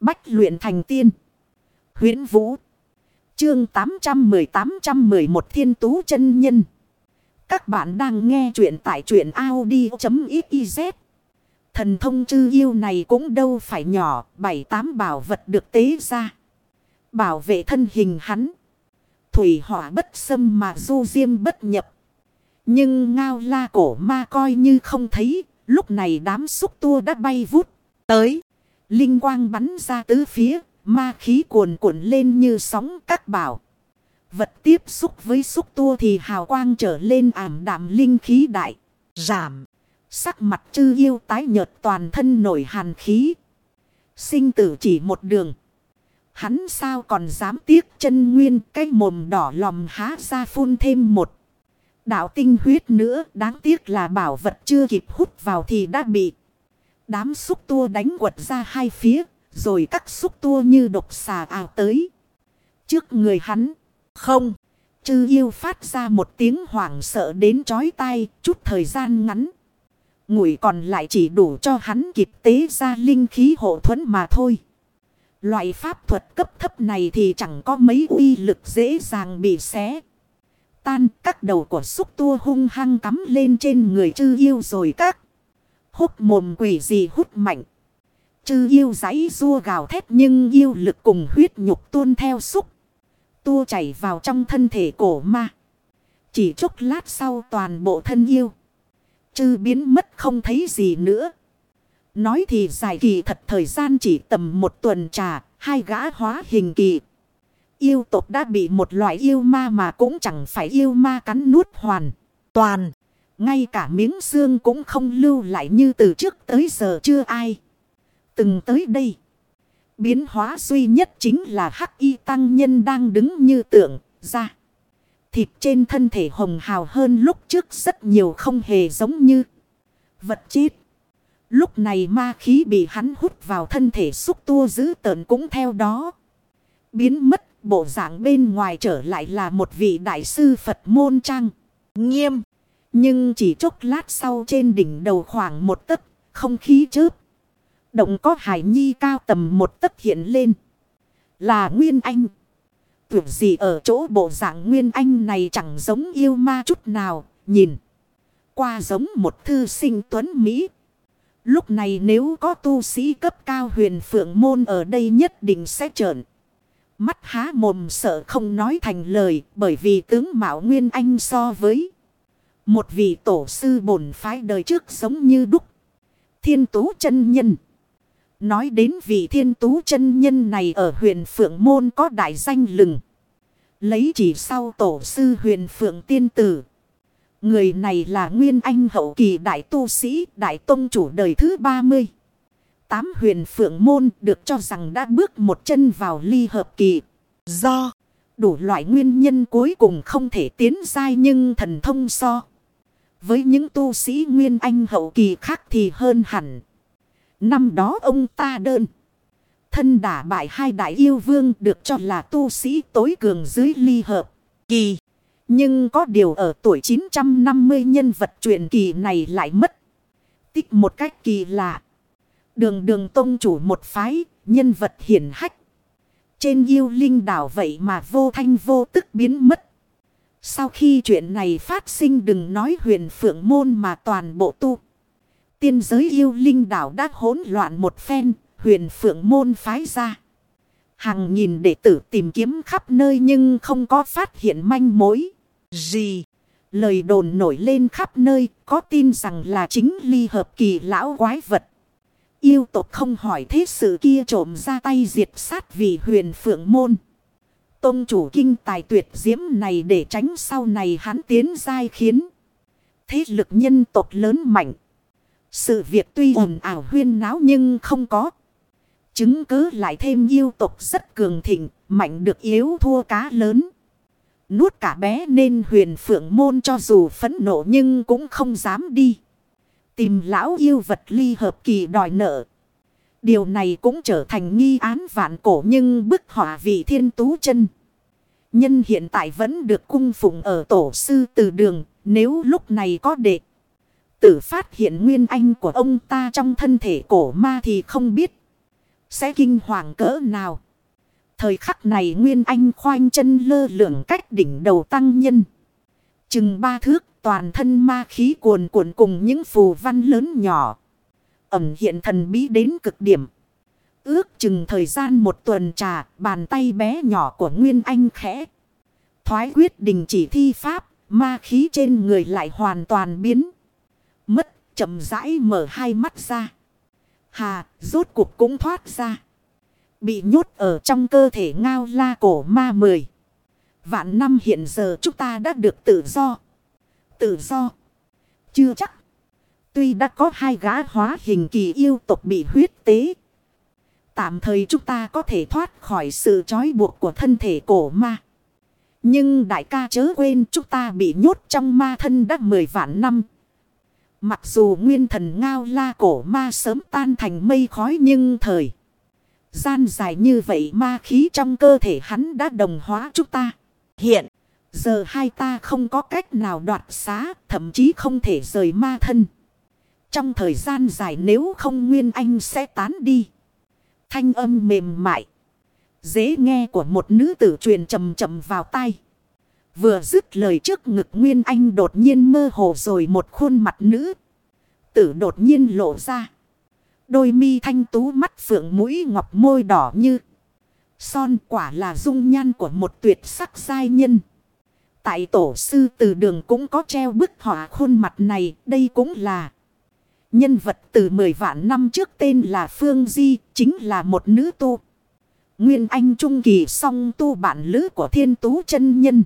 Bách luyện thành tiên. huyễn Vũ. Chương 810-811 Thiên Tú chân Nhân. Các bạn đang nghe truyện tại truyện Audi.xyz. Thần thông chư yêu này cũng đâu phải nhỏ. Bảy tám bảo vật được tế ra. Bảo vệ thân hình hắn. Thủy hỏa bất xâm mà du diêm bất nhập. Nhưng ngao la cổ ma coi như không thấy. Lúc này đám xúc tua đã bay vút tới. Linh quang bắn ra tứ phía. Ma khí cuồn cuộn lên như sóng các bảo. Vật tiếp xúc với xúc tua thì hào quang trở lên ảm đạm linh khí đại. Giảm. Sắc mặt chư yêu tái nhợt toàn thân nổi hàn khí. Sinh tử chỉ một đường. Hắn sao còn dám tiếc chân nguyên, cái mồm đỏ lòm há ra phun thêm một. Đạo tinh huyết nữa, đáng tiếc là bảo vật chưa kịp hút vào thì đã bị. Đám xúc tua đánh quật ra hai phía. Rồi các xúc tua như độc xà ảo tới. Trước người hắn. Không. Chư yêu phát ra một tiếng hoảng sợ đến chói tai. Chút thời gian ngắn. Ngủi còn lại chỉ đủ cho hắn kịp tế ra linh khí hộ thuẫn mà thôi. Loại pháp thuật cấp thấp này thì chẳng có mấy uy lực dễ dàng bị xé. Tan, các đầu của xúc tua hung hăng cắm lên trên người chư yêu rồi các. Hút mồm quỷ gì hút mạnh. Chư yêu giấy rua gào thét nhưng yêu lực cùng huyết nhục tuôn theo xúc. Tua chảy vào trong thân thể cổ ma. Chỉ chút lát sau toàn bộ thân yêu. Chư biến mất không thấy gì nữa. Nói thì dài kỳ thật thời gian chỉ tầm một tuần trà, hai gã hóa hình kỳ. Yêu tộc đã bị một loại yêu ma mà cũng chẳng phải yêu ma cắn nuốt hoàn. Toàn, ngay cả miếng xương cũng không lưu lại như từ trước tới giờ chưa ai. Từng tới đây. Biến hóa duy nhất chính là hắc y tăng nhân đang đứng như tượng ra. Thịt trên thân thể hồng hào hơn lúc trước rất nhiều không hề giống như vật chết. Lúc này ma khí bị hắn hút vào thân thể xúc tua giữ tợn cũng theo đó. Biến mất bộ dạng bên ngoài trở lại là một vị đại sư Phật môn trang. Nghiêm. Nhưng chỉ chốc lát sau trên đỉnh đầu khoảng một tấc, không khí chớp. Động có hải nhi cao tầm một tấc hiện lên. Là Nguyên Anh. Tưởng gì ở chỗ bộ dạng Nguyên Anh này chẳng giống yêu ma chút nào. Nhìn. Qua giống một thư sinh tuấn Mỹ. Lúc này nếu có tu sĩ cấp cao huyền phượng môn ở đây nhất định sẽ trợn. Mắt há mồm sợ không nói thành lời, bởi vì tướng Mạo Nguyên Anh so với một vị tổ sư bổn phái đời trước giống như đúc. Thiên tú chân nhân. Nói đến vị thiên tú chân nhân này ở huyện Phượng Môn có đại danh lừng. Lấy chỉ sau tổ sư huyền Phượng Tiên Tử. Người này là Nguyên Anh hậu kỳ đại tu sĩ, đại tông chủ đời thứ 30. Tám huyền Phượng Môn được cho rằng đã bước một chân vào ly hợp kỳ. Do đủ loại nguyên nhân cuối cùng không thể tiến dai nhưng thần thông so. Với những tu sĩ Nguyên Anh hậu kỳ khác thì hơn hẳn. Năm đó ông ta đơn. Thân đả bại hai đại yêu vương được cho là tu sĩ tối cường dưới ly hợp. Kỳ. Nhưng có điều ở tuổi 950 nhân vật truyền kỳ này lại mất. Tích một cách kỳ lạ. Đường đường tông chủ một phái, nhân vật hiển hách. Trên yêu linh đảo vậy mà vô thanh vô tức biến mất. Sau khi chuyện này phát sinh đừng nói huyền phượng môn mà toàn bộ tu. Tiên giới yêu linh đảo đã hỗn loạn một phen, huyền phượng môn phái ra. hàng nhìn đệ tử tìm kiếm khắp nơi nhưng không có phát hiện manh mối. Gì? Lời đồn nổi lên khắp nơi có tin rằng là chính ly hợp kỳ lão quái vật. Yêu tộc không hỏi thế sự kia trộm ra tay diệt sát vì huyền phượng môn. Tông chủ kinh tài tuyệt diễm này để tránh sau này hắn tiến dai khiến. Thế lực nhân tộc lớn mạnh. Sự việc tuy ồn ảo huyên náo nhưng không có. Chứng cứ lại thêm yêu tộc rất cường thịnh, mạnh được yếu thua cá lớn. Nuốt cả bé nên huyền phượng môn cho dù phẫn nộ nhưng cũng không dám đi. Tìm lão yêu vật ly hợp kỳ đòi nợ. Điều này cũng trở thành nghi án vạn cổ nhưng bức họa vị thiên tú chân. Nhân hiện tại vẫn được cung phụng ở tổ sư từ đường, nếu lúc này có đệ tử phát hiện nguyên anh của ông ta trong thân thể cổ ma thì không biết. Sẽ kinh hoàng cỡ nào? Thời khắc này Nguyên Anh khoanh chân lơ lửng cách đỉnh đầu tăng nhân. Chừng ba thước, toàn thân ma khí cuồn cuộn cùng những phù văn lớn nhỏ. Ẩm hiện thần bí đến cực điểm. Ước chừng thời gian một tuần trà, bàn tay bé nhỏ của Nguyên Anh khẽ. Thoái quyết định chỉ thi pháp, ma khí trên người lại hoàn toàn biến. Mất, chậm rãi mở hai mắt ra. Hà, rốt cuộc cũng thoát ra. Bị nhốt ở trong cơ thể ngao la cổ ma mười. Vạn năm hiện giờ chúng ta đã được tự do. Tự do. Chưa chắc. Tuy đã có hai gã hóa hình kỳ yêu tộc bị huyết tế. Tạm thời chúng ta có thể thoát khỏi sự trói buộc của thân thể cổ ma. Nhưng đại ca chớ quên chúng ta bị nhốt trong ma thân đã mười vạn năm. Mặc dù nguyên thần ngao la cổ ma sớm tan thành mây khói nhưng thời. Gian dài như vậy ma khí trong cơ thể hắn đã đồng hóa chúng ta. Hiện, giờ hai ta không có cách nào đoạt xá, thậm chí không thể rời ma thân. Trong thời gian dài nếu không Nguyên Anh sẽ tán đi. Thanh âm mềm mại. Dễ nghe của một nữ tử truyền chầm chậm vào tai. Vừa dứt lời trước ngực Nguyên Anh đột nhiên mơ hồ rồi một khuôn mặt nữ. Tử đột nhiên lộ ra. Đôi mi thanh tú mắt phượng mũi ngọc môi đỏ như. Son quả là dung nhan của một tuyệt sắc giai nhân. Tại tổ sư từ đường cũng có treo bức họa khuôn mặt này. Đây cũng là nhân vật từ 10 vạn năm trước tên là Phương Di. Chính là một nữ tu. Nguyên Anh Trung Kỳ song tu bản lữ của thiên tú chân nhân.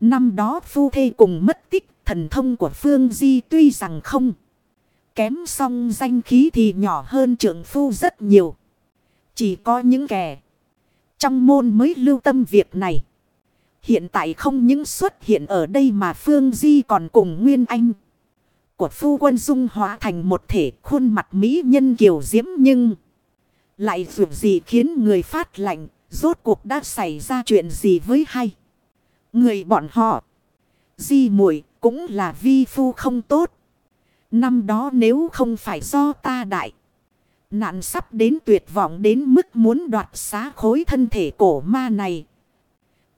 Năm đó phu thê cùng mất tích, thần thông của Phương Di tuy rằng không. Kém song danh khí thì nhỏ hơn trưởng phu rất nhiều. Chỉ có những kẻ trong môn mới lưu tâm việc này. Hiện tại không những xuất hiện ở đây mà Phương Di còn cùng Nguyên Anh. Của phu quân dung hóa thành một thể khuôn mặt mỹ nhân kiều diễm nhưng... Lại dù gì khiến người phát lạnh, rốt cuộc đã xảy ra chuyện gì với hay. Người bọn họ, di muội cũng là vi phu không tốt. Năm đó nếu không phải do ta đại. Nạn sắp đến tuyệt vọng đến mức muốn đoạt xá khối thân thể cổ ma này.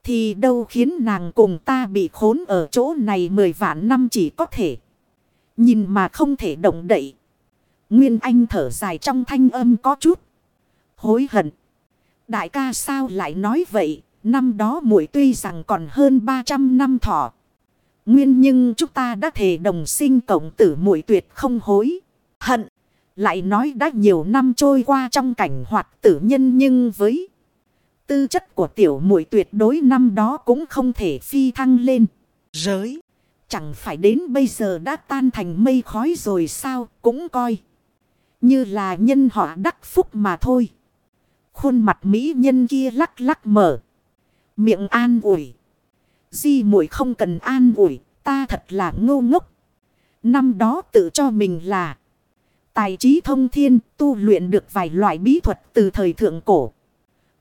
Thì đâu khiến nàng cùng ta bị khốn ở chỗ này mười vạn năm chỉ có thể. Nhìn mà không thể động đậy. Nguyên Anh thở dài trong thanh âm có chút. Hối hận. Đại ca sao lại nói vậy? Năm đó muội tuy rằng còn hơn 300 năm thọ. Nguyên nhưng chúng ta đã thể đồng sinh cộng tử muội tuyệt không hối. Hận. Lại nói đã nhiều năm trôi qua trong cảnh hoạt tử nhân nhưng với tư chất của tiểu muội tuyệt đối năm đó cũng không thể phi thăng lên. giới. Chẳng phải đến bây giờ đã tan thành mây khói rồi sao, cũng coi. Như là nhân họ đắc phúc mà thôi. Khuôn mặt mỹ nhân kia lắc lắc mở. Miệng an ủi. Di muội không cần an ủi. Ta thật là ngô ngốc. Năm đó tự cho mình là. Tài trí thông thiên, tu luyện được vài loại bí thuật từ thời thượng cổ.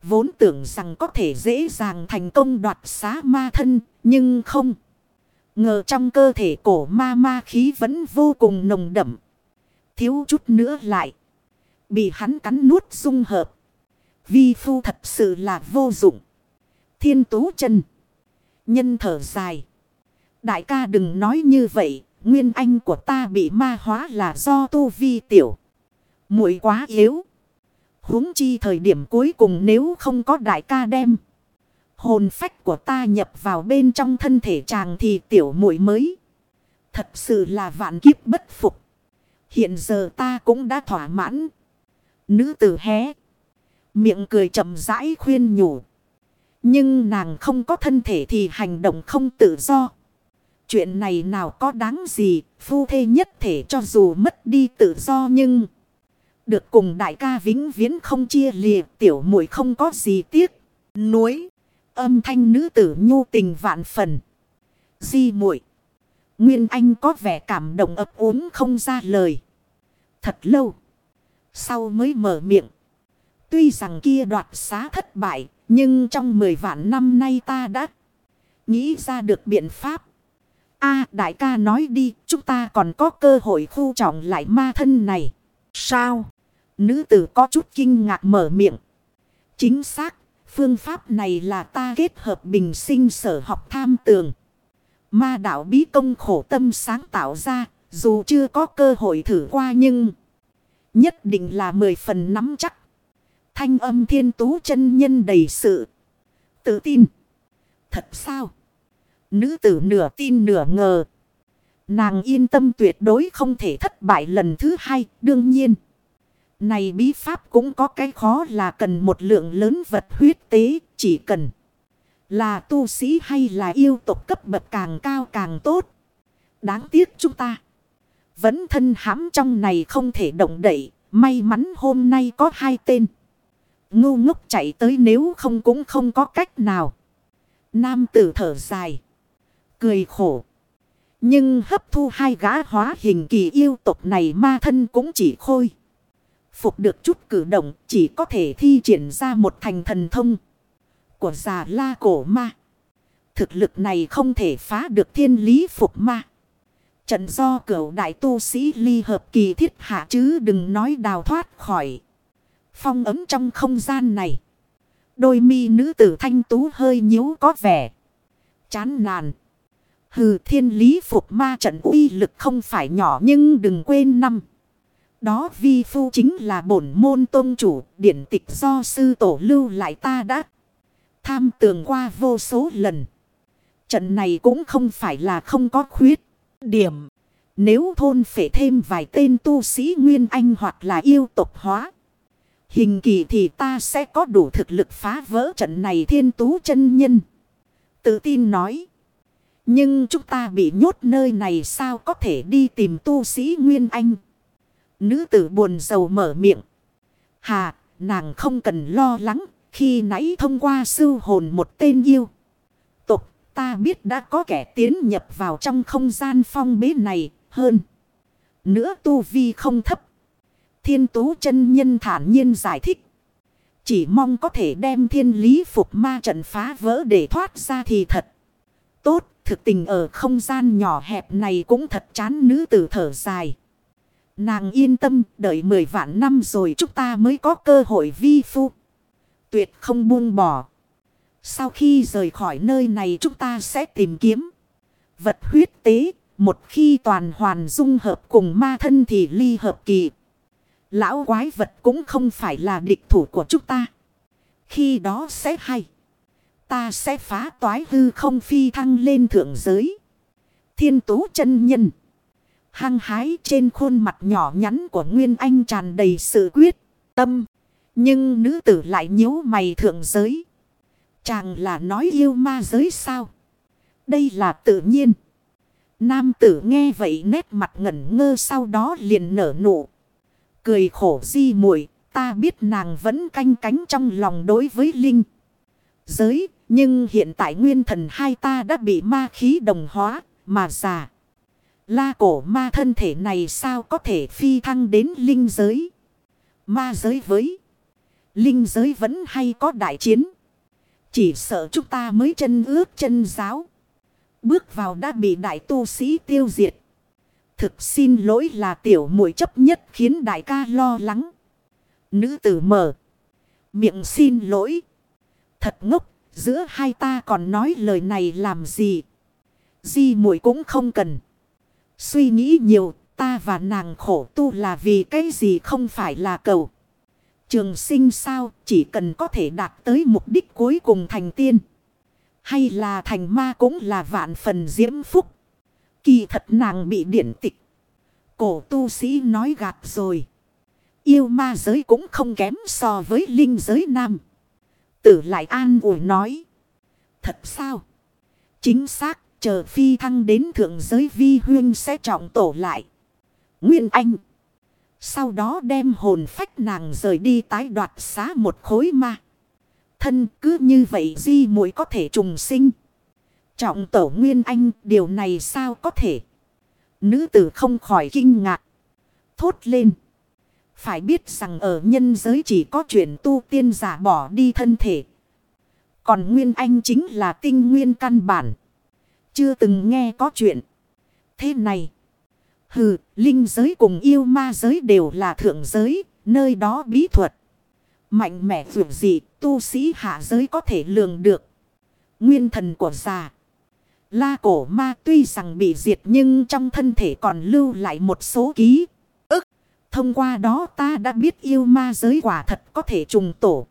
Vốn tưởng rằng có thể dễ dàng thành công đoạt xá ma thân. Nhưng không. Ngờ trong cơ thể cổ ma ma khí vẫn vô cùng nồng đậm. Thiếu chút nữa lại. Bị hắn cắn nuốt dung hợp. Vi phu thật sự là vô dụng. Thiên tú chân. Nhân thở dài. Đại ca đừng nói như vậy. Nguyên anh của ta bị ma hóa là do tu vi tiểu. muội quá yếu. huống chi thời điểm cuối cùng nếu không có đại ca đem. Hồn phách của ta nhập vào bên trong thân thể chàng thì tiểu muội mới. Thật sự là vạn kiếp bất phục. Hiện giờ ta cũng đã thỏa mãn. Nữ tử hé. Miệng cười chậm rãi khuyên nhủ. Nhưng nàng không có thân thể thì hành động không tự do. Chuyện này nào có đáng gì, phu thê nhất thể cho dù mất đi tự do nhưng... Được cùng đại ca vĩnh viễn không chia lìa tiểu muội không có gì tiếc. Núi, âm thanh nữ tử nhu tình vạn phần. Di muội Nguyên Anh có vẻ cảm động ấp ốm không ra lời. Thật lâu. Sau mới mở miệng. Tuy rằng kia đoạt xá thất bại, nhưng trong mười vạn năm nay ta đã nghĩ ra được biện pháp. a đại ca nói đi, chúng ta còn có cơ hội khu trọng lại ma thân này. Sao? Nữ tử có chút kinh ngạc mở miệng. Chính xác, phương pháp này là ta kết hợp bình sinh sở học tham tường. Ma đạo bí công khổ tâm sáng tạo ra, dù chưa có cơ hội thử qua nhưng nhất định là mười phần nắm chắc. Thanh âm thiên tú chân nhân đầy sự tự tin. Thật sao? Nữ tử nửa tin nửa ngờ. Nàng yên tâm tuyệt đối không thể thất bại lần thứ hai, đương nhiên. Này bí pháp cũng có cái khó là cần một lượng lớn vật huyết tế, chỉ cần là tu sĩ hay là yêu tộc cấp bậc càng cao càng tốt. Đáng tiếc chúng ta vẫn thân hãm trong này không thể động đậy, may mắn hôm nay có hai tên. Ngu ngốc chạy tới nếu không cũng không có cách nào. Nam tử thở dài, cười khổ. Nhưng hấp thu hai gã hóa hình kỳ yêu tộc này ma thân cũng chỉ khôi. Phục được chút cử động, chỉ có thể thi triển ra một thành thần thông của già la cổ ma. Thực lực này không thể phá được thiên lý phục ma. Trận do cửu đại tu sĩ ly hợp kỳ thiết hạ chứ đừng nói đào thoát khỏi. Phong ấm trong không gian này. Đôi mi nữ tử thanh tú hơi nhíu có vẻ. Chán nản. Hừ, thiên lý phục ma trận uy lực không phải nhỏ nhưng đừng quên năm. Đó vi phu chính là bổn môn tôn chủ, điển tịch do sư tổ lưu lại ta đã tham tường qua vô số lần. Trận này cũng không phải là không có khuyết điểm. Nếu thôn phải thêm vài tên tu sĩ Nguyên Anh hoặc là yêu tộc hóa. Hình kỳ thì ta sẽ có đủ thực lực phá vỡ trận này thiên tú chân nhân. Tự tin nói. Nhưng chúng ta bị nhốt nơi này sao có thể đi tìm tu sĩ Nguyên Anh. Nữ tử buồn sầu mở miệng. Hà, nàng không cần lo lắng. Khi nãy thông qua sư hồn một tên yêu. Tục, ta biết đã có kẻ tiến nhập vào trong không gian phong bế này hơn. Nữa tu vi không thấp. Thiên tú chân nhân thản nhiên giải thích. Chỉ mong có thể đem thiên lý phục ma trận phá vỡ để thoát ra thì thật. Tốt, thực tình ở không gian nhỏ hẹp này cũng thật chán nữ tử thở dài. Nàng yên tâm, đợi mười vạn năm rồi chúng ta mới có cơ hội vi phu. Tuyệt không buông bỏ. Sau khi rời khỏi nơi này chúng ta sẽ tìm kiếm vật huyết tế. Một khi toàn hoàn dung hợp cùng ma thân thì ly hợp kỳ. Lão quái vật cũng không phải là địch thủ của chúng ta. Khi đó sẽ hay. Ta sẽ phá toái hư không phi thăng lên thượng giới. Thiên tú chân nhân. Hăng hái trên khuôn mặt nhỏ nhắn của Nguyên Anh tràn đầy sự quyết tâm. Nhưng nữ tử lại nhíu mày thượng giới. Chàng là nói yêu ma giới sao? Đây là tự nhiên. Nam tử nghe vậy nét mặt ngẩn ngơ sau đó liền nở nụ. Cười khổ di muội ta biết nàng vẫn canh cánh trong lòng đối với Linh. Giới, nhưng hiện tại nguyên thần hai ta đã bị ma khí đồng hóa, mà già. La cổ ma thân thể này sao có thể phi thăng đến linh giới? Ma giới với linh giới vẫn hay có đại chiến. Chỉ sợ chúng ta mới chân ước chân giáo. Bước vào đã bị đại tu sĩ tiêu diệt. Thực xin lỗi là tiểu muội chấp nhất khiến đại ca lo lắng. Nữ tử mở. Miệng xin lỗi. Thật ngốc, giữa hai ta còn nói lời này làm gì? Di muội cũng không cần. Suy nghĩ nhiều, ta và nàng khổ tu là vì cái gì không phải là cầu. Trường sinh sao, chỉ cần có thể đạt tới mục đích cuối cùng thành tiên. Hay là thành ma cũng là vạn phần diễm phúc. Kỳ thật nàng bị điển tịch. Cổ tu sĩ nói gạt rồi. Yêu ma giới cũng không kém so với linh giới nam. Tử lại an ủi nói. Thật sao? Chính xác, chờ phi thăng đến thượng giới vi huyên sẽ trọng tổ lại. Nguyên Anh. Sau đó đem hồn phách nàng rời đi tái đoạt xá một khối ma thân cứ như vậy di muội có thể trùng sinh. Trọng tổ nguyên anh, điều này sao có thể. Nữ tử không khỏi kinh ngạc. Thốt lên. Phải biết rằng ở nhân giới chỉ có chuyện tu tiên giả bỏ đi thân thể. Còn nguyên anh chính là tinh nguyên căn bản. Chưa từng nghe có chuyện. Thế này. Hừ, linh giới cùng yêu ma giới đều là thượng giới. nơi đó bí thuật. Mạnh mẽ dù gì, tu sĩ hạ giới có thể lường được. Nguyên thần của già. La cổ ma tuy rằng bị diệt nhưng trong thân thể còn lưu lại một số ký. ức. Thông qua đó ta đã biết yêu ma giới quả thật có thể trùng tổ.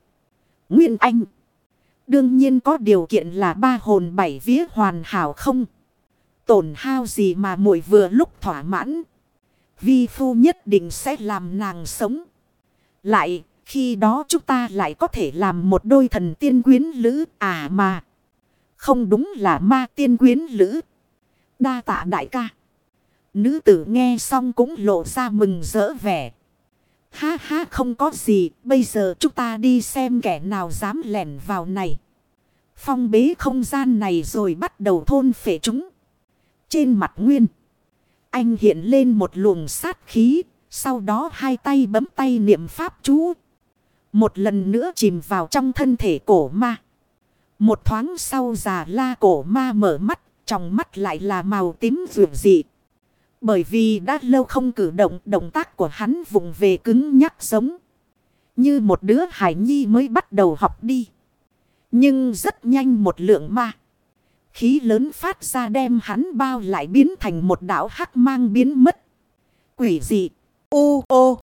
Nguyên Anh. Đương nhiên có điều kiện là ba hồn bảy vía hoàn hảo không. Tổn hao gì mà muội vừa lúc thỏa mãn. Vi phu nhất định sẽ làm nàng sống. Lại, khi đó chúng ta lại có thể làm một đôi thần tiên quyến lữ à mà. Không đúng là ma tiên quyến lữ. Đa tạ đại ca. Nữ tử nghe xong cũng lộ ra mừng rỡ vẻ. Ha ha không có gì, bây giờ chúng ta đi xem kẻ nào dám lẻn vào này. Phong bế không gian này rồi bắt đầu thôn phệ chúng. Trên mặt nguyên, anh hiện lên một luồng sát khí, sau đó hai tay bấm tay niệm pháp chú. Một lần nữa chìm vào trong thân thể cổ ma. Một thoáng sau già la cổ ma mở mắt, trong mắt lại là màu tím vượt dị. Bởi vì đã lâu không cử động, động tác của hắn vùng về cứng nhắc giống. Như một đứa hải nhi mới bắt đầu học đi. Nhưng rất nhanh một lượng ma. Khí lớn phát ra đem hắn bao lại biến thành một đảo hắc mang biến mất. Quỷ dị. Ô ô.